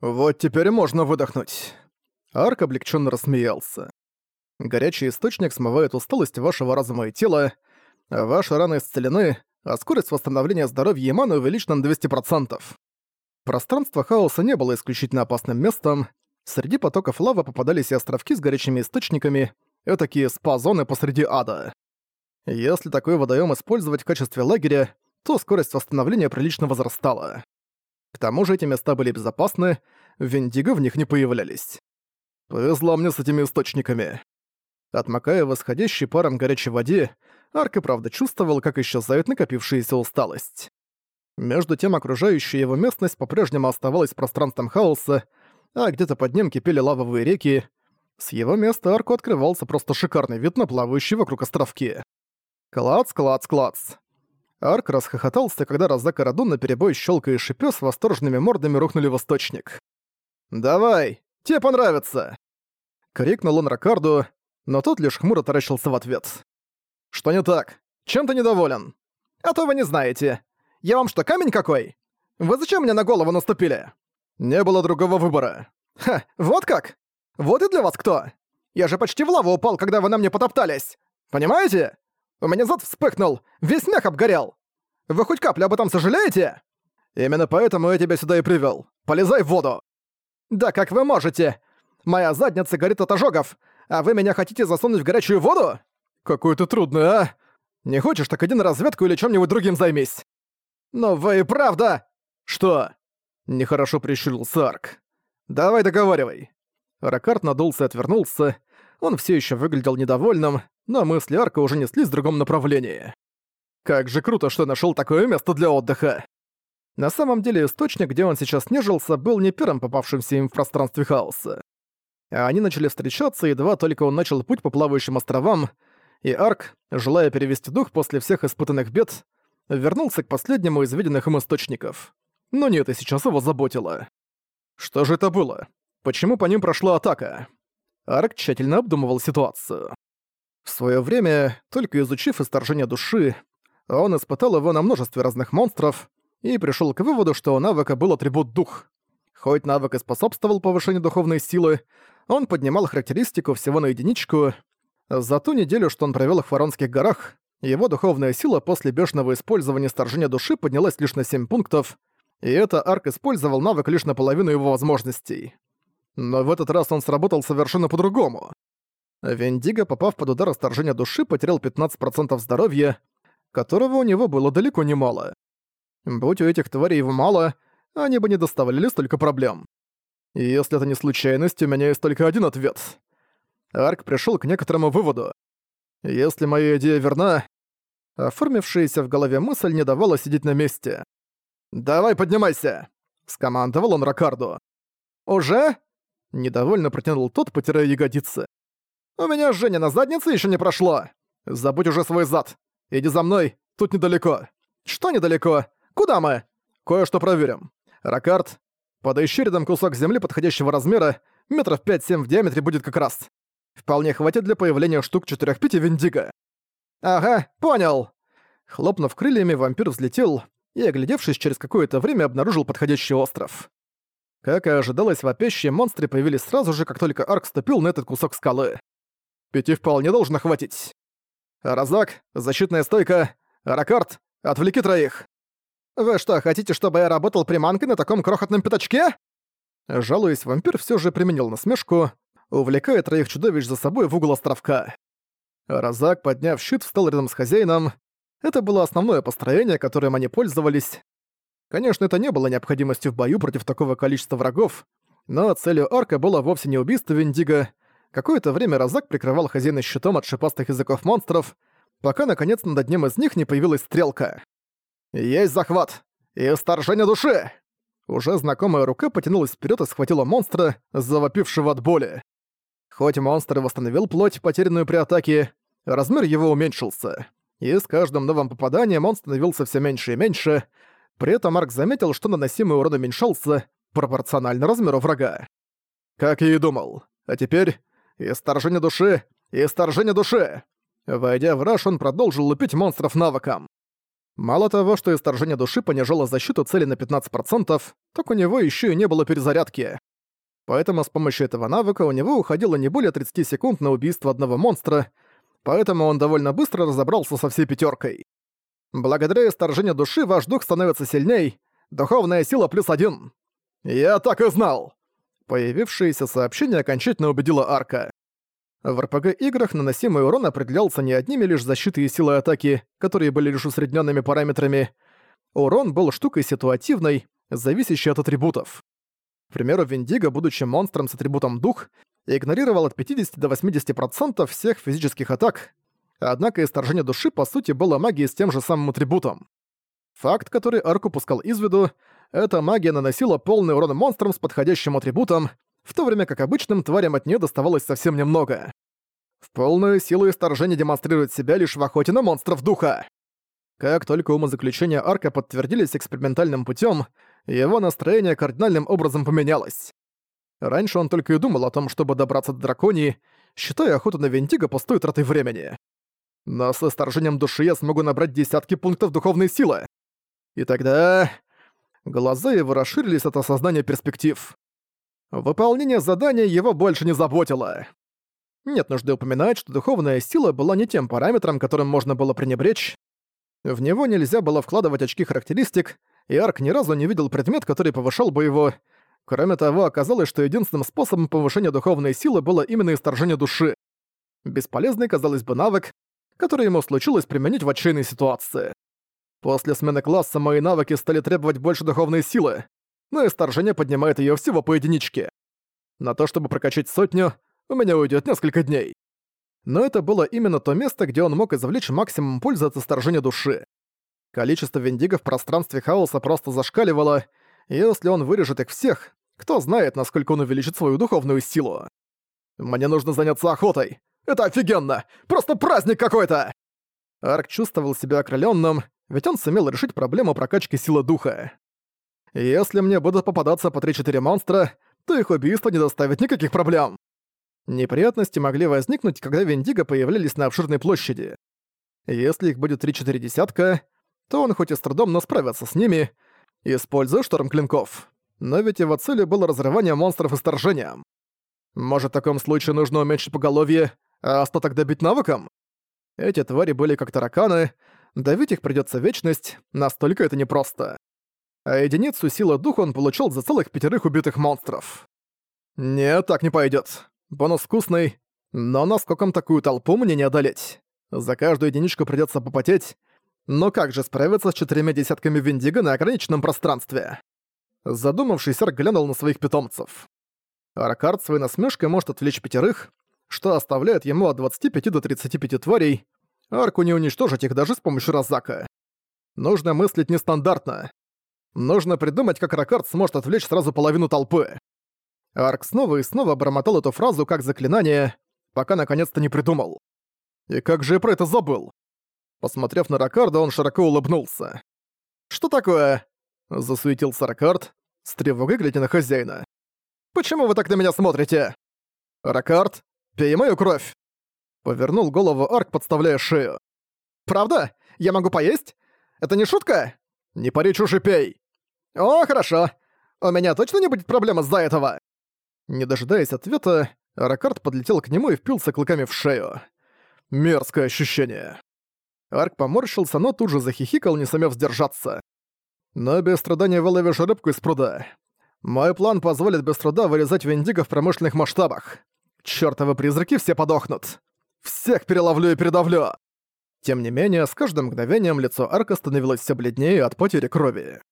Вот теперь можно выдохнуть. Арк облегченно рассмеялся. Горячий источник смывает усталость вашего разума и тела, ваши раны исцелены, а скорость восстановления здоровья и маны увеличена на 200%. Пространство хаоса не было исключительно опасным местом. Среди потоков лавы попадались и островки с горячими источниками, этакие спа-зоны посреди ада. Если такой водоем использовать в качестве лагеря, то скорость восстановления прилично возрастала. К тому же эти места были безопасны, виндиго в них не появлялись. Повезло мне с этими источниками. Отмокая восходящей паром горячей воде, Арк и правда чувствовал, как исчезает накопившаяся усталость. Между тем окружающая его местность по-прежнему оставалась пространством хаоса, а где-то под ним кипели лавовые реки. С его места арку открывался просто шикарный вид на плавающие вокруг островки. Клац, клац, клац. Арк расхохотался, когда Розак и Радун наперебой щелкая и шипё с восторженными мордами рухнули в источник. «Давай! Тебе понравится!» Крикнул он Ракарду, но тот лишь хмуро таращился в ответ. «Что не так? Чем ты недоволен?» «А то вы не знаете. Я вам что, камень какой? Вы зачем мне на голову наступили?» «Не было другого выбора». «Ха, вот как? Вот и для вас кто? Я же почти в лаву упал, когда вы на мне потоптались. Понимаете? У меня зад вспыхнул, весь мех обгорел. Вы хоть каплю об этом сожалеете? Именно поэтому я тебя сюда и привёл. Полезай в воду. Да как вы можете? Моя задница горит от ожогов, а вы меня хотите засунуть в горячую воду? Какой ты трудный, а? Не хочешь, так иди на разведку или чем-нибудь другим займись. Но вы и правда... Что? Нехорошо прищурился Арк. Давай договаривай. Ракарт надулся и отвернулся. Он все еще выглядел недовольным, но мысли Арка уже неслись в другом направлении. Как же круто, что нашел такое место для отдыха. На самом деле источник, где он сейчас нежился, был не первым попавшимся им в пространстве хаоса. А они начали встречаться, едва только он начал путь по плавающим островам, и Арк, желая перевести дух после всех испытанных бед, вернулся к последнему из виденных им источников. Но не это сейчас его заботило. Что же это было? Почему по ним прошла атака? Арк тщательно обдумывал ситуацию. В своё время, только изучив исторжение души, он испытал его на множестве разных монстров и пришёл к выводу, что у навыка был атрибут дух. Хоть навык и способствовал повышению духовной силы, он поднимал характеристику всего на единичку. За ту неделю, что он провёл в Воронских горах, его духовная сила после бешеного использования сторжения души поднялась лишь на 7 пунктов, и это Арк использовал навык лишь наполовину его возможностей. Но в этот раз он сработал совершенно по-другому. Вендиго, попав под удар расторжения души, потерял 15% здоровья, которого у него было далеко не мало. Будь у этих тварей его мало, они бы не доставляли столько проблем. Если это не случайность, у меня есть только один ответ. Арк пришел к некоторому выводу. Если моя идея верна, оформившаяся в голове мысль не давала сидеть на месте. «Давай поднимайся!» — скомандовал он Ракарду. «Уже?» — недовольно протянул тот, потирая ягодицы. «У меня Женя на заднице еще не прошло. Забудь уже свой зад. Иди за мной, тут недалеко». «Что недалеко? Куда мы?» «Кое-что проверим. Ракард, подыщи рядом кусок земли подходящего размера, метров 5-7 в диаметре будет как раз. Вполне хватит для появления штук 4-5 Виндиго». «Ага, понял». Хлопнув крыльями, вампир взлетел и, оглядевшись через какое-то время, обнаружил подходящий остров. Как и ожидалось, вопящие монстры появились сразу же, как только Арк ступил на этот кусок скалы. Пяти вполне должно хватить. Разак, защитная стойка, Аракарт, отвлеки троих. Вы что, хотите, чтобы я работал приманкой на таком крохотном пятачке? Жалуясь, вампир все же применил насмешку, увлекая троих чудовищ за собой в угол островка. Разак, подняв щит, встал рядом с хозяином. Это было основное построение, которым они пользовались. Конечно, это не было необходимостью в бою против такого количества врагов, но целью арка было вовсе не убийство Виндиго, Какое-то время Розак прикрывал хозяина щитом от шипастых языков монстров, пока наконец над одним из них не появилась стрелка. «Есть захват! И сторжение души!» Уже знакомая рука потянулась вперед и схватила монстра, завопившего от боли. Хоть монстр и восстановил плоть, потерянную при атаке, размер его уменьшился. И с каждым новым попаданием он становился все меньше и меньше. При этом Марк заметил, что наносимый урон уменьшался пропорционально размеру врага. Как я и думал. А теперь «Исторжение души! Исторжение души!» Войдя в раш, он продолжил лупить монстров навыком. Мало того, что исторжение души понижало защиту цели на 15%, так у него еще и не было перезарядки. Поэтому с помощью этого навыка у него уходило не более 30 секунд на убийство одного монстра, поэтому он довольно быстро разобрался со всей пятеркой. Благодаря исторжению души ваш дух становится сильней, духовная сила плюс один. Я так и знал! Появившееся сообщение окончательно убедило Арка. В РПГ-играх наносимый урон определялся не одними лишь защитой и силой атаки, которые были лишь усредненными параметрами. Урон был штукой ситуативной, зависящей от атрибутов. К примеру, Виндиго, будучи монстром с атрибутом Дух, игнорировал от 50 до 80% всех физических атак, однако исторжение души по сути было магией с тем же самым атрибутом. Факт, который Арк упускал из виду, эта магия наносила полный урон монстрам с подходящим атрибутом, в то время как обычным тварям от нее доставалось совсем немного. В полную силу исторжения демонстрирует себя лишь в охоте на монстров духа. Как только умозаключения Арка подтвердились экспериментальным путем, его настроение кардинальным образом поменялось. Раньше он только и думал о том, чтобы добраться до драконии, считая охоту на Вентига пустой тратой времени. Но с исторжением души я смогу набрать десятки пунктов духовной силы. И тогда... Глаза его расширились от осознания перспектив. Выполнение задания его больше не заботило. Нет нужды упоминать, что духовная сила была не тем параметром, которым можно было пренебречь. В него нельзя было вкладывать очки характеристик, и Арк ни разу не видел предмет, который повышал бы его. Кроме того, оказалось, что единственным способом повышения духовной силы было именно исторжение души. Бесполезный, казалось бы, навык, который ему случилось применить в отчаянной ситуации. После смены класса мои навыки стали требовать больше духовной силы, но исторжение поднимает ее всего по единичке. На то, чтобы прокачать сотню, у меня уйдет несколько дней. Но это было именно то место, где он мог извлечь максимум пользы от исторжения души. Количество виндиго в пространстве хаоса просто зашкаливало, и если он вырежет их всех, кто знает, насколько он увеличит свою духовную силу. Мне нужно заняться охотой. Это офигенно! Просто праздник какой-то! Арк чувствовал себя окрылённым, ведь он сумел решить проблему прокачки силы духа. Если мне будут попадаться по 3-4 монстра, то их убийство не доставит никаких проблем. Неприятности могли возникнуть, когда Виндиго появлялись на обширной площади. Если их будет 3-4 десятка, то он хоть и с трудом, но справится с ними, используя шторм клинков. Но ведь его целью было разрывание монстров и сторжением. Может, в таком случае нужно уменьшить поголовье, а остаток добить навыком? Эти твари были как тараканы, давить их придётся вечность, настолько это непросто. А единицу силы духа он получил за целых пятерых убитых монстров. Нет, так не пойдёт. Бонус вкусный, но наскоком такую толпу мне не одолеть. За каждую единичку придётся попотеть, но как же справиться с четырьмя десятками Виндиго на ограниченном пространстве? Задумавшись, Арк глянул на своих питомцев. Аркард своей насмешкой может отвлечь пятерых, что оставляет ему от 25 до 35 тварей. Арку не уничтожить их даже с помощью Розака. Нужно мыслить нестандартно. Нужно придумать, как Ракард сможет отвлечь сразу половину толпы. Арк снова и снова бормотал эту фразу как заклинание, пока наконец-то не придумал. И как же я про это забыл? Посмотрев на Ракарда, он широко улыбнулся. «Что такое?» — засуетился Ракард, с тревогой глядя на хозяина. «Почему вы так на меня смотрите?» «Ракард, пей мою кровь!» Повернул голову Арк, подставляя шею. «Правда? Я могу поесть? Это не шутка?» «Не пари чуши пей!» «О, хорошо. У меня точно не будет проблем из-за этого?» Не дожидаясь ответа, Ракард подлетел к нему и впился клыками в шею. Мерзкое ощущение. Арк поморщился, но тут же захихикал, не сумев сдержаться. Но без труда выловишь рыбку из пруда. Мой план позволит без труда вырезать виндиго в промышленных масштабах. Чёртовы призраки все подохнут. Всех переловлю и передавлю. Тем не менее, с каждым мгновением лицо Арка становилось все бледнее от потери крови.